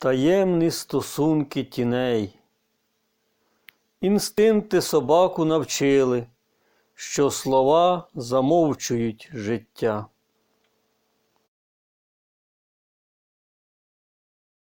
Таємні стосунки тіней. Інстинкти собаку навчили, що слова замовчують життя.